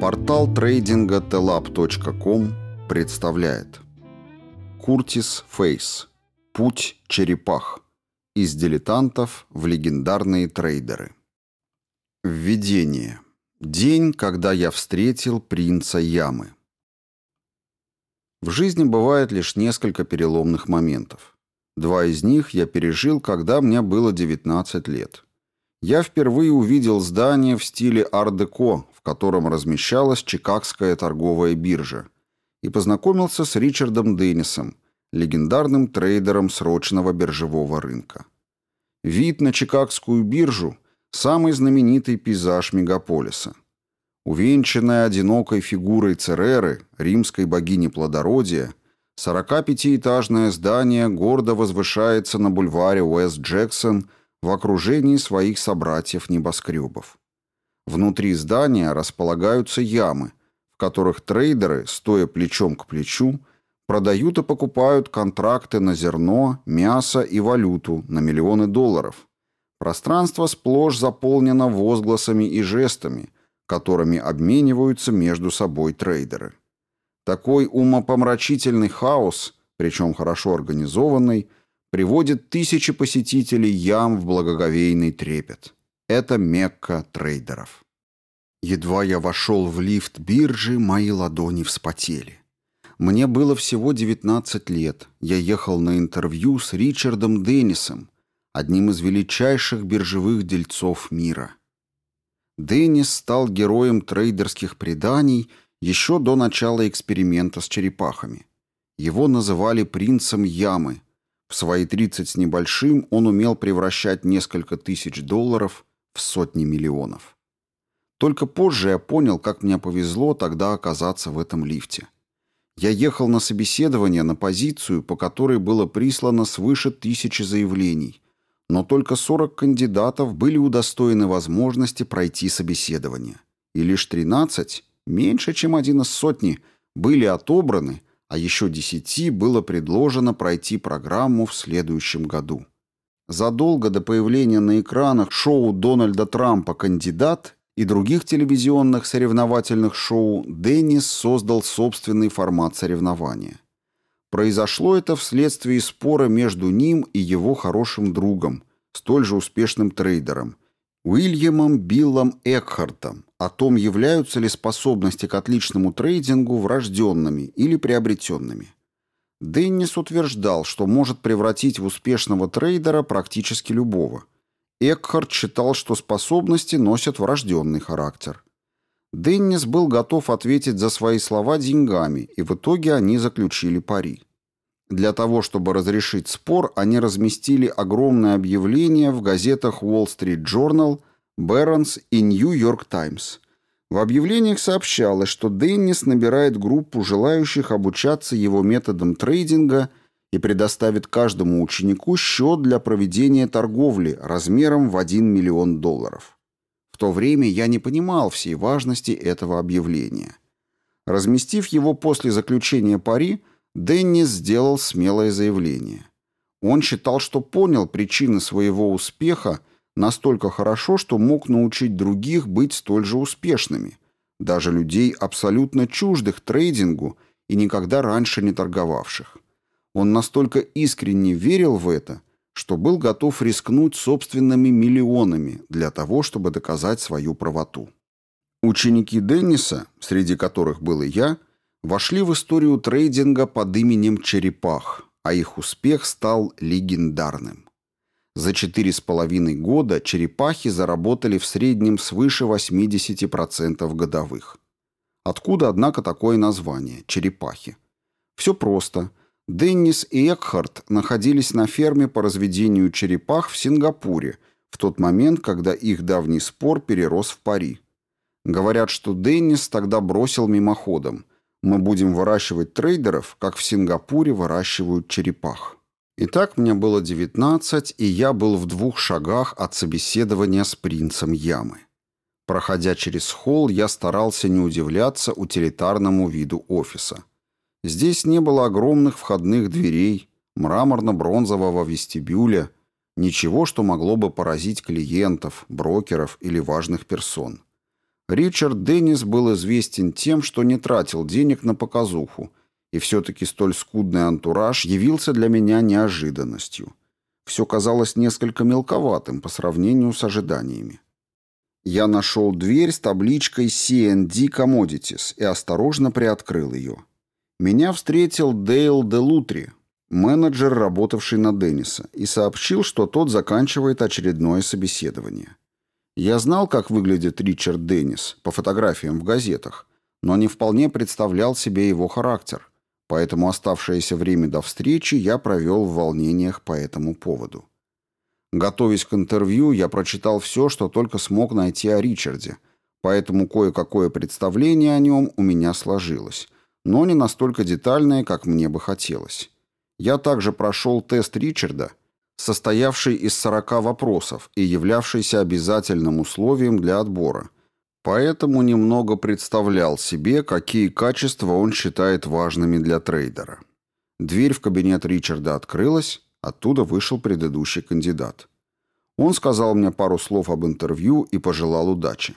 Портал трейдинга telab.com представляет. Куртис Фейс. Путь черепах. Из дилетантов в легендарные трейдеры. Введение. День, когда я встретил принца Ямы. В жизни бывает лишь несколько переломных моментов. Два из них я пережил, когда мне было 19 лет. Я впервые увидел здание в стиле ар-деко, котором размещалась Чикагская торговая биржа, и познакомился с Ричардом Деннисом, легендарным трейдером срочного биржевого рынка. Вид на Чикагскую биржу – самый знаменитый пейзаж мегаполиса. Увенчанная одинокой фигурой Цереры, римской богини плодородия, 45-этажное здание гордо возвышается на бульваре Уэст-Джексон в окружении своих собратьев-небоскребов. Внутри здания располагаются ямы, в которых трейдеры, стоя плечом к плечу, продают и покупают контракты на зерно, мясо и валюту на миллионы долларов. Пространство сплошь заполнено возгласами и жестами, которыми обмениваются между собой трейдеры. Такой умопомрачительный хаос, причем хорошо организованный, приводит тысячи посетителей ям в благоговейный трепет. Это Мекка трейдеров. Едва я вошел в лифт биржи, мои ладони вспотели. Мне было всего 19 лет. Я ехал на интервью с Ричардом Деннисом, одним из величайших биржевых дельцов мира. Деннис стал героем трейдерских преданий еще до начала эксперимента с черепахами. Его называли принцем ямы. В свои 30 с небольшим он умел превращать несколько тысяч долларов в сотни миллионов. Только позже я понял, как мне повезло тогда оказаться в этом лифте. Я ехал на собеседование на позицию, по которой было прислано свыше тысячи заявлений, но только 40 кандидатов были удостоены возможности пройти собеседование. И лишь 13, меньше чем один из сотни, были отобраны, а еще 10 было предложено пройти программу в следующем году. Задолго до появления на экранах шоу Дональда Трампа «Кандидат» и других телевизионных соревновательных шоу Деннис создал собственный формат соревнования. Произошло это вследствие спора между ним и его хорошим другом, столь же успешным трейдером, Уильямом Биллом Экхартом, о том, являются ли способности к отличному трейдингу врожденными или приобретенными. Деннис утверждал, что может превратить в успешного трейдера практически любого. Экхард считал, что способности носят врожденный характер. Деннис был готов ответить за свои слова деньгами, и в итоге они заключили пари. Для того, чтобы разрешить спор, они разместили огромное объявление в газетах Wall Street Journal, Barron's и York Times – в объявлениях сообщалось, что Деннис набирает группу желающих обучаться его методам трейдинга и предоставит каждому ученику счет для проведения торговли размером в 1 миллион долларов. В то время я не понимал всей важности этого объявления. Разместив его после заключения пари, Деннис сделал смелое заявление. Он считал, что понял причины своего успеха настолько хорошо, что мог научить других быть столь же успешными, даже людей абсолютно чуждых трейдингу и никогда раньше не торговавших. Он настолько искренне верил в это, что был готов рискнуть собственными миллионами для того, чтобы доказать свою правоту. Ученики Денниса, среди которых был и я, вошли в историю трейдинга под именем Черепах, а их успех стал легендарным. За четыре с половиной года черепахи заработали в среднем свыше 80% годовых. Откуда, однако, такое название – черепахи? Все просто. Деннис и Экхарт находились на ферме по разведению черепах в Сингапуре в тот момент, когда их давний спор перерос в пари. Говорят, что Деннис тогда бросил мимоходом. Мы будем выращивать трейдеров, как в Сингапуре выращивают черепах. Итак, мне было 19, и я был в двух шагах от собеседования с принцем Ямы. Проходя через холл, я старался не удивляться утилитарному виду офиса. Здесь не было огромных входных дверей, мраморно-бронзового вестибюля, Ничего, что могло бы поразить клиентов, брокеров или важных персон. Ричард Деннис был известен тем, что не тратил денег на показуху, и все-таки столь скудный антураж явился для меня неожиданностью. Все казалось несколько мелковатым по сравнению с ожиданиями. Я нашел дверь с табличкой CND Commodities и осторожно приоткрыл ее. Меня встретил Дейл де Лутри, менеджер, работавший на Денниса, и сообщил, что тот заканчивает очередное собеседование. Я знал, как выглядит Ричард Деннис по фотографиям в газетах, но не вполне представлял себе его характер, поэтому оставшееся время до встречи я провел в волнениях по этому поводу. Готовясь к интервью, я прочитал все, что только смог найти о Ричарде, поэтому кое-какое представление о нем у меня сложилось, но не настолько детальное, как мне бы хотелось. Я также прошел тест Ричарда, состоявший из 40 вопросов и являвшийся обязательным условием для отбора, поэтому немного представлял себе, какие качества он считает важными для трейдера. Дверь в кабинет Ричарда открылась, оттуда вышел предыдущий кандидат. Он сказал мне пару слов об интервью и пожелал удачи.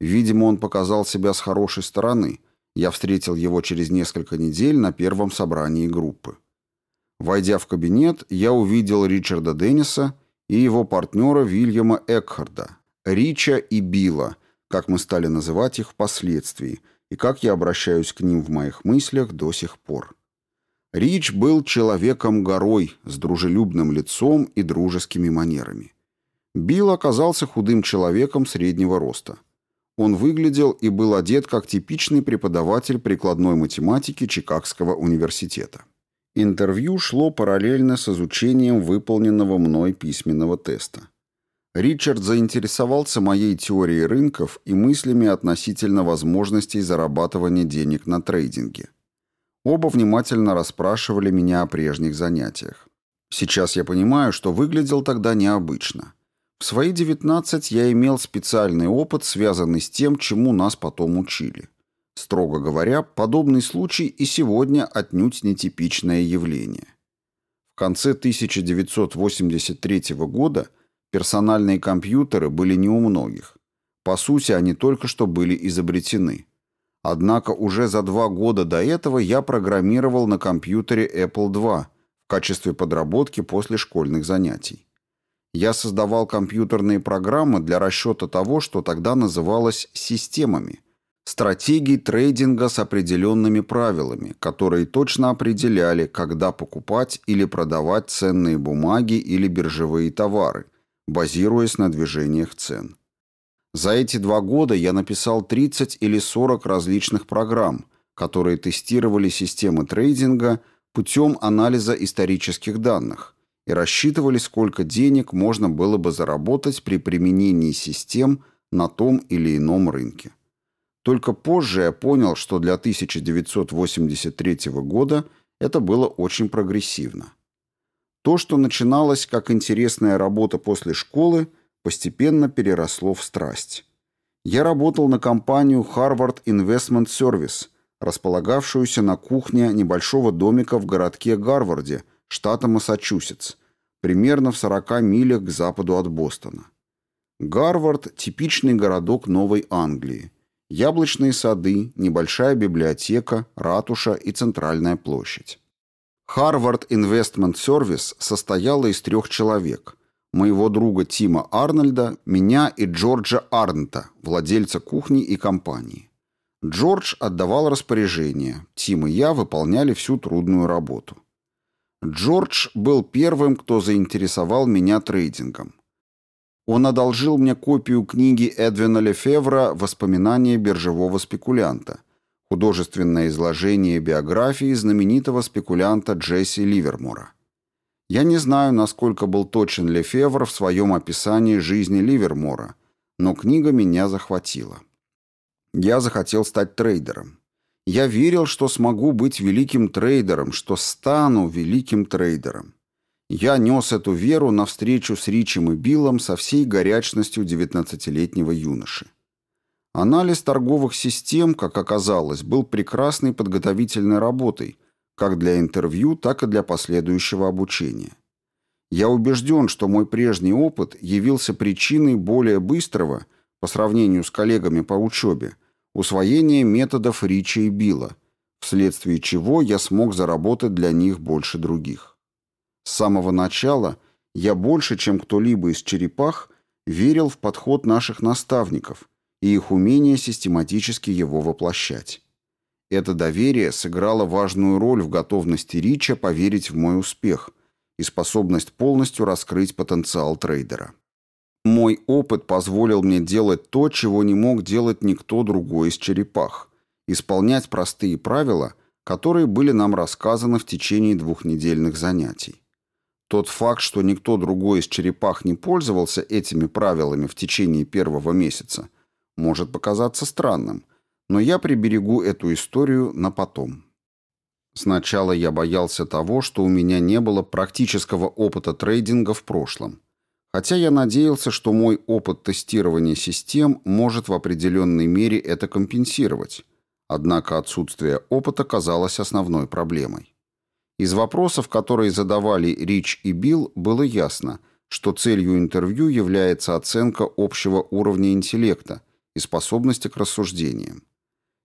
Видимо, он показал себя с хорошей стороны. Я встретил его через несколько недель на первом собрании группы. Войдя в кабинет, я увидел Ричарда Денниса и его партнера Вильяма Экхарда, Рича и Билла, как мы стали называть их впоследствии, и как я обращаюсь к ним в моих мыслях до сих пор. Рич был человеком-горой с дружелюбным лицом и дружескими манерами. Билл оказался худым человеком среднего роста. Он выглядел и был одет как типичный преподаватель прикладной математики Чикагского университета. Интервью шло параллельно с изучением выполненного мной письменного теста. Ричард заинтересовался моей теорией рынков и мыслями относительно возможностей зарабатывания денег на трейдинге. Оба внимательно расспрашивали меня о прежних занятиях. Сейчас я понимаю, что выглядел тогда необычно. В свои 19 я имел специальный опыт, связанный с тем, чему нас потом учили. Строго говоря, подобный случай и сегодня отнюдь нетипичное явление. В конце 1983 года персональные компьютеры были не у многих. По сути, они только что были изобретены. Однако уже за два года до этого я программировал на компьютере Apple II в качестве подработки после школьных занятий. Я создавал компьютерные программы для расчета того, что тогда называлось системами – Стратегий трейдинга с определенными правилами, которые точно определяли, когда покупать или продавать ценные бумаги или биржевые товары, базируясь на движениях цен. За эти два года я написал 30 или 40 различных программ, которые тестировали системы трейдинга путем анализа исторических данных и рассчитывали, сколько денег можно было бы заработать при применении систем на том или ином рынке. Только позже я понял, что для 1983 года это было очень прогрессивно. То, что начиналось как интересная работа после школы, постепенно переросло в страсть. Я работал на компанию Harvard Investment Service, располагавшуюся на кухне небольшого домика в городке Гарварде, штата Массачусетс, примерно в 40 милях к западу от Бостона. Гарвард – типичный городок Новой Англии – яблочные сады, небольшая библиотека, ратуша и центральная площадь. Harvard Investment Service состояла из трех человек. Моего друга Тима Арнольда, меня и Джорджа Арнта, владельца кухни и компании. Джордж отдавал распоряжения, Тим и я выполняли всю трудную работу. Джордж был первым, кто заинтересовал меня трейдингом. Он одолжил мне копию книги Эдвина Лефевра «Воспоминания биржевого спекулянта», художественное изложение биографии знаменитого спекулянта Джесси Ливермора. Я не знаю, насколько был точен Лефевр в своем описании жизни Ливермора, но книга меня захватила. Я захотел стать трейдером. Я верил, что смогу быть великим трейдером, что стану великим трейдером. Я нес эту веру навстречу с Ричем и Биллом со всей горячностью девятнадцатилетнего юноши. Анализ торговых систем, как оказалось, был прекрасной подготовительной работой, как для интервью, так и для последующего обучения. Я убежден, что мой прежний опыт явился причиной более быстрого, по сравнению с коллегами по учебе, усвоения методов Рича и Билла, вследствие чего я смог заработать для них больше других. С самого начала я больше, чем кто-либо из черепах, верил в подход наших наставников и их умение систематически его воплощать. Это доверие сыграло важную роль в готовности Рича поверить в мой успех и способность полностью раскрыть потенциал трейдера. Мой опыт позволил мне делать то, чего не мог делать никто другой из черепах – исполнять простые правила, которые были нам рассказаны в течение двухнедельных занятий. Тот факт, что никто другой из черепах не пользовался этими правилами в течение первого месяца, может показаться странным – но я приберегу эту историю на потом. Сначала я боялся того, что у меня не было практического опыта трейдинга в прошлом. Хотя я надеялся, что мой опыт тестирования систем может в определенной мере это компенсировать. Однако отсутствие опыта казалось основной проблемой. Из вопросов, которые задавали Рич и Билл, было ясно, что целью интервью является оценка общего уровня интеллекта и способности к рассуждениям.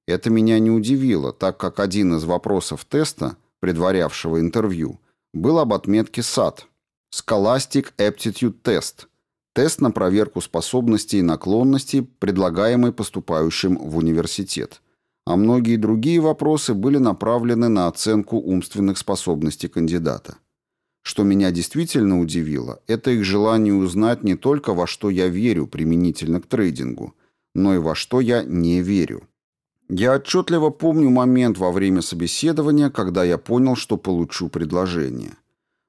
Это меня не удивило, так как один из вопросов теста, предварявшего интервью, был об отметке SAT – Scholastic Aptitude Test – тест на проверку способностей и наклонностей, предлагаемый поступающим в университет. А многие другие вопросы были направлены на оценку умственных способностей кандидата. Что меня действительно удивило, это их желание узнать не только во что я верю применительно к трейдингу, но и во что я не верю. Я отчетливо помню момент во время собеседования, когда я понял, что получу предложение.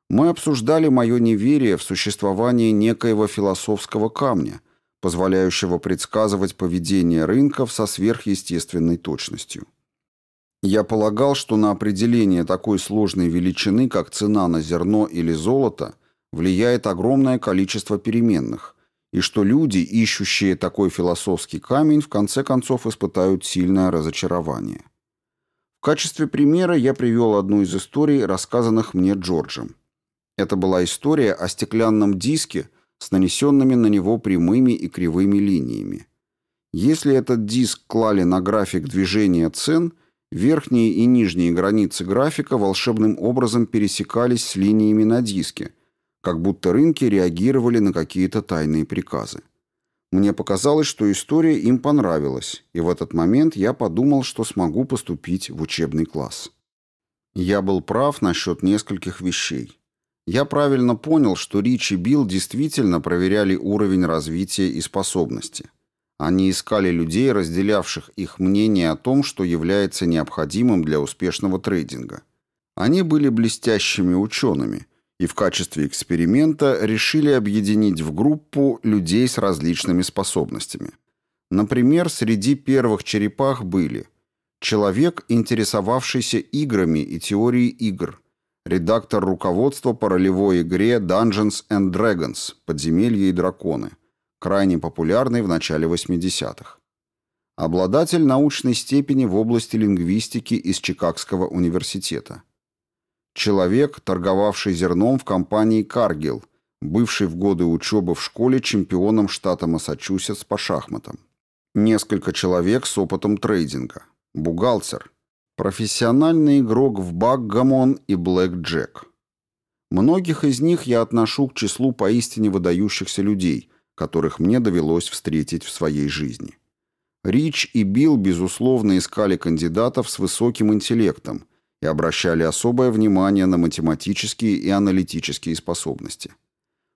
Мы обсуждали мое неверие в существование некоего философского камня, позволяющего предсказывать поведение рынков со сверхъестественной точностью. Я полагал, что на определение такой сложной величины, как цена на зерно или золото, влияет огромное количество переменных, и что люди, ищущие такой философский камень, в конце концов испытают сильное разочарование. В качестве примера я привел одну из историй, рассказанных мне Джорджем. Это была история о стеклянном диске с нанесенными на него прямыми и кривыми линиями. Если этот диск клали на график движения цен, верхние и нижние границы графика волшебным образом пересекались с линиями на диске – как будто рынки реагировали на какие-то тайные приказы. Мне показалось, что история им понравилась, и в этот момент я подумал, что смогу поступить в учебный класс. Я был прав насчет нескольких вещей. Я правильно понял, что Рич и Билл действительно проверяли уровень развития и способности. Они искали людей, разделявших их мнение о том, что является необходимым для успешного трейдинга. Они были блестящими учеными – и в качестве эксперимента решили объединить в группу людей с различными способностями. Например, среди первых черепах были человек, интересовавшийся играми и теорией игр, редактор руководства по ролевой игре Dungeons and Dragons «Подземелья и драконы», крайне популярной в начале 80-х. Обладатель научной степени в области лингвистики из Чикагского университета – Человек, торговавший зерном в компании «Каргил», бывший в годы учебы в школе чемпионом штата Массачусетс по шахматам. Несколько человек с опытом трейдинга. Бухгалтер. Профессиональный игрок в бакгамон и блэк-джек. Многих из них я отношу к числу поистине выдающихся людей, которых мне довелось встретить в своей жизни. Рич и Билл, безусловно, искали кандидатов с высоким интеллектом – и обращали особое внимание на математические и аналитические способности.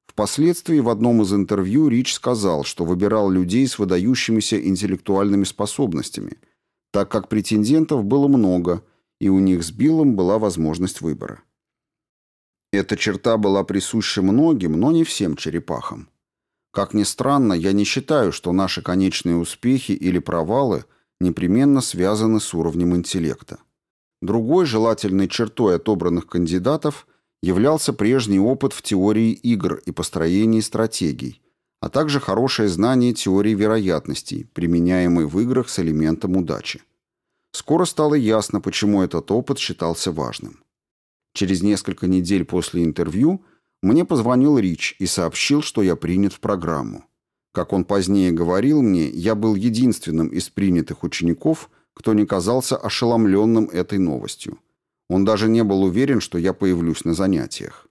Впоследствии в одном из интервью Рич сказал, что выбирал людей с выдающимися интеллектуальными способностями, так как претендентов было много, и у них с Биллом была возможность выбора. Эта черта была присуща многим, но не всем черепахам. Как ни странно, я не считаю, что наши конечные успехи или провалы непременно связаны с уровнем интеллекта. Другой желательной чертой отобранных кандидатов являлся прежний опыт в теории игр и построении стратегий, а также хорошее знание теории вероятностей, применяемой в играх с элементом удачи. Скоро стало ясно, почему этот опыт считался важным. Через несколько недель после интервью Мне позвонил Рич и сообщил, что я принят в программу. Как он позднее говорил мне, я был единственным из принятых учеников, кто не казался ошеломленным этой новостью. Он даже не был уверен, что я появлюсь на занятиях.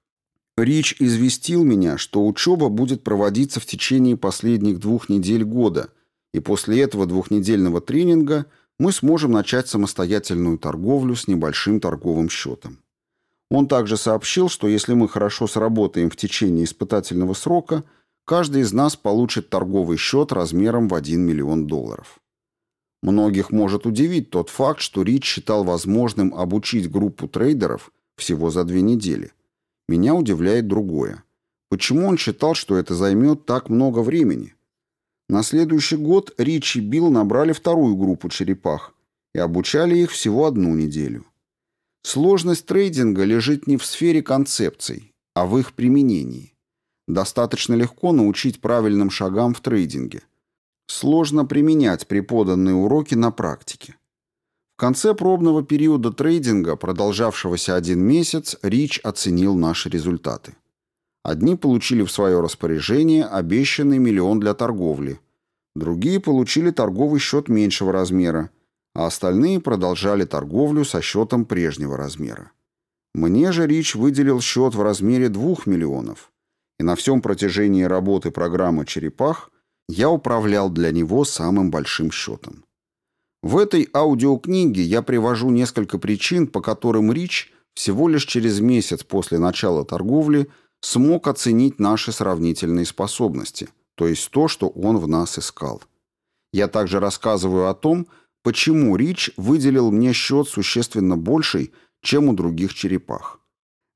Рич известил меня, что учеба будет проводиться в течение последних двух недель года, и после этого двухнедельного тренинга мы сможем начать самостоятельную торговлю с небольшим торговым счетом. Он также сообщил, что если мы хорошо сработаем в течение испытательного срока, каждый из нас получит торговый счет размером в 1 миллион долларов. Многих может удивить тот факт, что Рич считал возможным обучить группу трейдеров всего за две недели. Меня удивляет другое. Почему он считал, что это займет так много времени? На следующий год Рич и Билл набрали вторую группу черепах и обучали их всего одну неделю. Сложность трейдинга лежит не в сфере концепций, а в их применении. Достаточно легко научить правильным шагам в трейдинге. Сложно применять преподанные уроки на практике. В конце пробного периода трейдинга, продолжавшегося один месяц, Рич оценил наши результаты. Одни получили в свое распоряжение обещанный миллион для торговли, другие получили торговый счет меньшего размера, а остальные продолжали торговлю со счетом прежнего размера. Мне же Рич выделил счет в размере 2 миллионов, и на всем протяжении работы программы «Черепах» я управлял для него самым большим счетом. В этой аудиокниге я привожу несколько причин, по которым Рич всего лишь через месяц после начала торговли смог оценить наши сравнительные способности, то есть то, что он в нас искал. Я также рассказываю о том, почему Рич выделил мне счет существенно больший, чем у других черепах.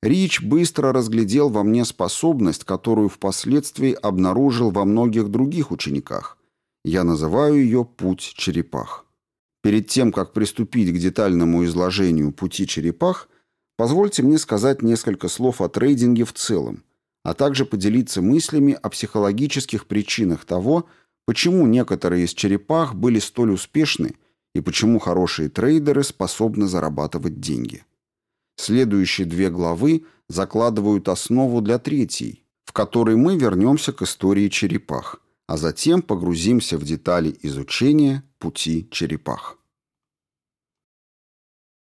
Рич быстро разглядел во мне способность, которую впоследствии обнаружил во многих других учениках. Я называю ее «путь черепах». Перед тем, как приступить к детальному изложению пути черепах, позвольте мне сказать несколько слов о трейдинге в целом, а также поделиться мыслями о психологических причинах того, почему некоторые из черепах были столь успешны и почему хорошие трейдеры способны зарабатывать деньги. Следующие две главы закладывают основу для третьей, в которой мы вернемся к истории черепах, а затем погрузимся в детали изучения пути черепах.